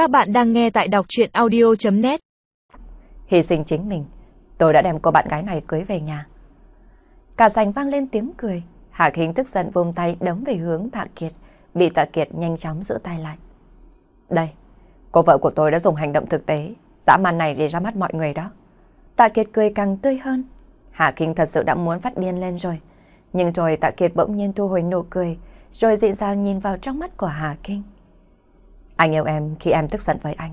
Các bạn đang nghe tại đọc chuyện audio.net Hy sinh chính mình, tôi đã đem cô bạn gái này cưới về nhà. Cả sành vang lên tiếng cười, Hạ kinh tức giận vùng tay đấm về hướng Tạ Kiệt, bị Tạ Kiệt nhanh chóng giữ tay lại. Đây, cô vợ của tôi đã dùng hành động thực tế, dã man này để ra mắt mọi người đó. Tạ Kiệt cười càng tươi hơn. Hạ Kinh thật sự đã muốn phát điên lên rồi. Nhưng rồi Tạ Kiệt bỗng nhiên thu hồi nụ cười, rồi dịu dàng nhìn vào trong mắt của Hà Kinh. Anh yêu em khi em tức giận với anh.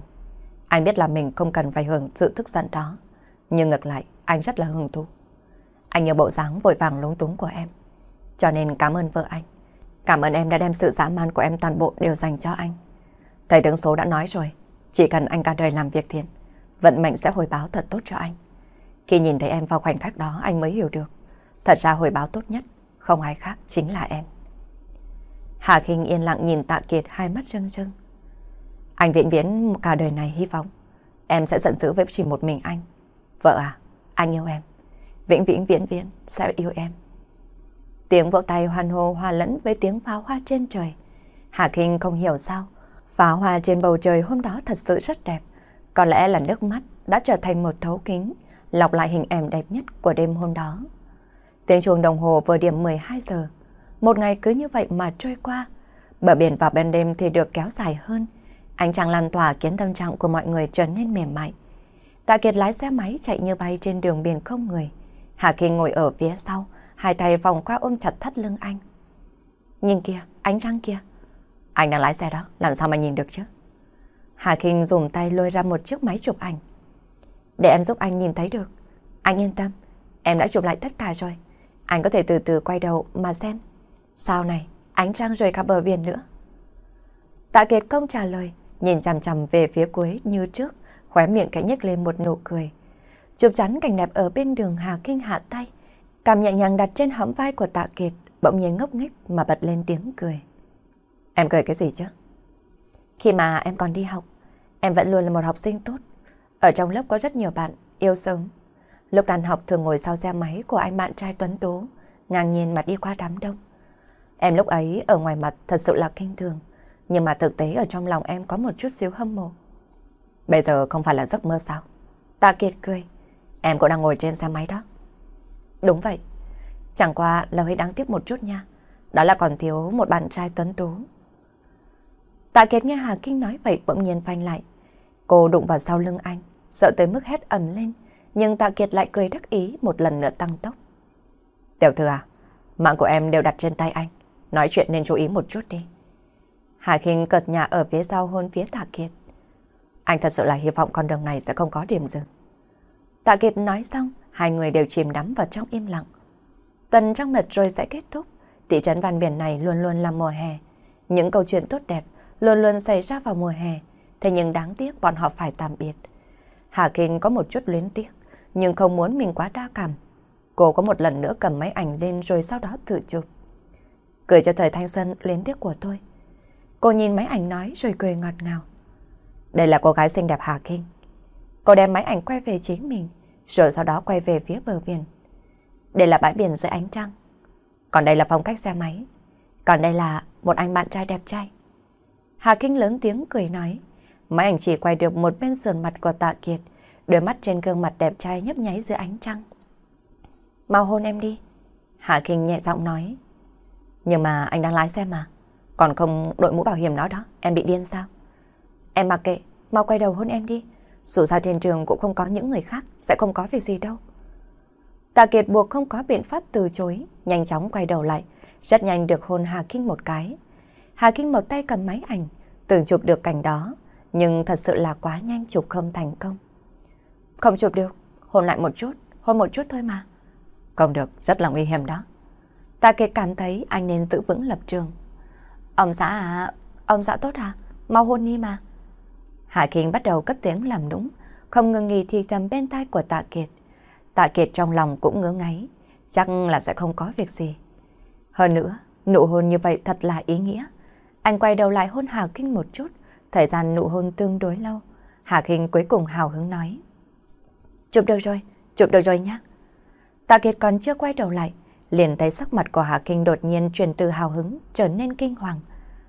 Anh biết là mình không cần phải hưởng sự tức giận đó. Nhưng ngược lại, anh rất là hứng thú. Anh yêu bộ dáng vội vàng lúng túng của em. Cho nên cảm ơn vợ anh. Cảm ơn em đã đem sự dã man của em toàn bộ đều dành cho anh. Thầy tướng số đã nói rồi, chỉ cần anh cả đời làm việc thiện, vận mệnh sẽ hồi báo thật tốt cho anh. Khi nhìn thấy em vào khoảnh khắc đó anh mới hiểu được. Thật ra hồi báo tốt nhất, không ai khác chính là em. Hà Kinh yên lặng nhìn Tạ Kiệt hai mắt rưng rưng. Anh viễn viễn cả đời này hy vọng em sẽ giận dữ với chỉ một mình anh. Vợ à, anh yêu em. Vĩnh viễn viễn viễn sẽ yêu em. Tiếng vỗ tay hoan hô hòa lẫn với tiếng pháo hoa trên trời. Hà Kinh không hiểu sao. Pháo hoa trên bầu trời hôm đó thật sự rất đẹp. Có lẽ là nước mắt đã trở thành một thấu kính, lọc lại hình ảnh đẹp nhất của đêm hôm đó. Tiếng chuông đồng hồ vừa điểm 12 giờ. Một ngày cứ như vậy mà trôi qua. Bờ biển vào ban đêm thì được kéo dài hơn. Ánh trăng lan tỏa khiến tâm trạng của mọi người trở nên mềm mại. Tạ Kiệt lái xe máy chạy như bay trên đường biển không người. Hà Kinh ngồi ở phía sau, hai tay vòng qua ôm chặt thắt lưng anh. Nhìn kìa, ánh trăng kia. Anh đang lái xe đó, làm sao mà nhìn được chứ? Hà Kinh dùng tay lôi ra một chiếc máy chụp ảnh. Để em giúp anh nhìn thấy được. Anh yên tâm, em đã chụp lại tất cả rồi. Anh có thể từ từ quay đầu mà xem. Sao này, ánh trăng rời cả bờ biển nữa. Tạ Kiệt không trả lời, nhìn chằm chằm về phía cuối như trước, khóe miệng cái nhếch lên một nụ cười. Chụp chắn cảnh đẹp ở bên đường Hà Kinh hạ tay, cảm nhẹ nhàng đặt trên hõm vai của Tạ Kiệt, bỗng nhiên ngốc nghếch mà bật lên tiếng cười. Em cười cái gì chứ? Khi mà em còn đi học, em vẫn luôn là một học sinh tốt. Ở trong lớp có rất nhiều bạn yêu sớm. Lúc tan học thường ngồi sau xe máy của anh bạn trai Tuấn Tú, ngang nhiên mà đi qua đám đông. Em lúc ấy ở ngoài mặt thật sự là kinh thường, nhưng mà thực tế ở trong lòng em có một chút xíu hâm mộ. Bây giờ không phải là giấc mơ sao? Tạ Kiệt cười, em cũng đang ngồi trên xe máy đó. Đúng vậy, chẳng qua là hơi đáng tiếc một chút nha. Đó là còn thiếu một bạn trai Tuấn Tú. Tạ Kiệt nghe Hà Kinh nói vậy bỗng nhiên phanh lại. Cô đụng vào sau lưng anh, sợ tới mức hét ầm lên, nhưng Tạ Kiệt lại cười đắc ý một lần nữa tăng tốc. Tiểu thư à, mạng của em đều đặt trên tay anh, nói chuyện nên chú ý một chút đi. Hà Kinh cợt nhà ở phía sau hôn phía Tạ Kiệt. Anh thật sự là hy vọng con đường này sẽ không có điểm dừng. Tạ Kiệt nói xong, hai người đều chìm đắm vào trong im lặng. Tuần trăng mật rồi sẽ kết thúc. Thị trấn Văn Biển này luôn luôn là mùa hè. Những câu chuyện tốt đẹp luôn luôn xảy ra vào mùa hè. Thế nhưng đáng tiếc bọn họ phải tạm biệt. Hà Kinh có một chút luyến tiếc, nhưng không muốn mình quá đa cảm. Cô có một lần nữa cầm máy ảnh lên rồi sau đó thử chụp. Cười cho thời thanh xuân luyến tiếc của tôi. Cô nhìn máy ảnh nói rồi cười ngọt ngào. Đây là cô gái xinh đẹp Hà Kinh. Cô đem máy ảnh quay về chính mình, rồi sau đó quay về phía bờ biển. Đây là bãi biển dưới ánh trăng. Còn đây là phong cách xe máy. Còn đây là một anh bạn trai đẹp trai. Hà Kinh lớn tiếng cười nói. Máy ảnh chỉ quay được một bên sườn mặt của Tạ Kiệt, đôi mắt trên gương mặt đẹp trai nhấp nháy dưới ánh trăng. Mau hôn em đi. Hà Kinh nhẹ giọng nói. Nhưng mà anh đang lái xe mà. Còn không đội mũ bảo hiểm đó đó, em bị điên sao? Em mặc kệ, mau quay đầu hôn em đi. Dù sao trên trường cũng không có những người khác, sẽ không có việc gì đâu. Tạ Kiệt buộc không có biện pháp từ chối, nhanh chóng quay đầu lại, rất nhanh được hôn Hà Kinh một cái. Hà Kinh một tay cầm máy ảnh, tưởng chụp được cảnh đó, nhưng thật sự là quá nhanh chụp không thành công. Không chụp được, hôn lại một chút, hôn một chút thôi mà. Không được, rất là nguy hiểm đó. Tạ Kiệt cảm thấy anh nên giữ vững lập trường. Ông xã à, ông xã tốt à, mau hôn đi mà. Hạ Kinh bắt đầu cất tiếng làm đúng, không ngừng nghỉ thì thầm bên tai của Tạ Kiệt. Tạ Kiệt trong lòng cũng ngứa ngáy, chắc là sẽ không có việc gì. Hơn nữa, nụ hôn như vậy thật là ý nghĩa. Anh quay đầu lại hôn Hà Kinh một chút, thời gian nụ hôn tương đối lâu. Hà Kinh cuối cùng hào hứng nói. Chụp được rồi, chụp được rồi nhá Tạ Kiệt còn chưa quay đầu lại, liền thấy sắc mặt của Hạ Kinh đột nhiên chuyển từ hào hứng trở nên kinh hoàng.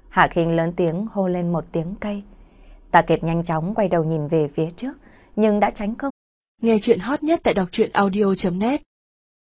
Hạ Kinh lớn tiếng hô lên một tiếng cây. Tạ Kiệt nhanh chóng quay đầu nhìn về phía trước, nhưng đã tránh không. Nghe chuyện hot nhất tại đọc truyện audio.net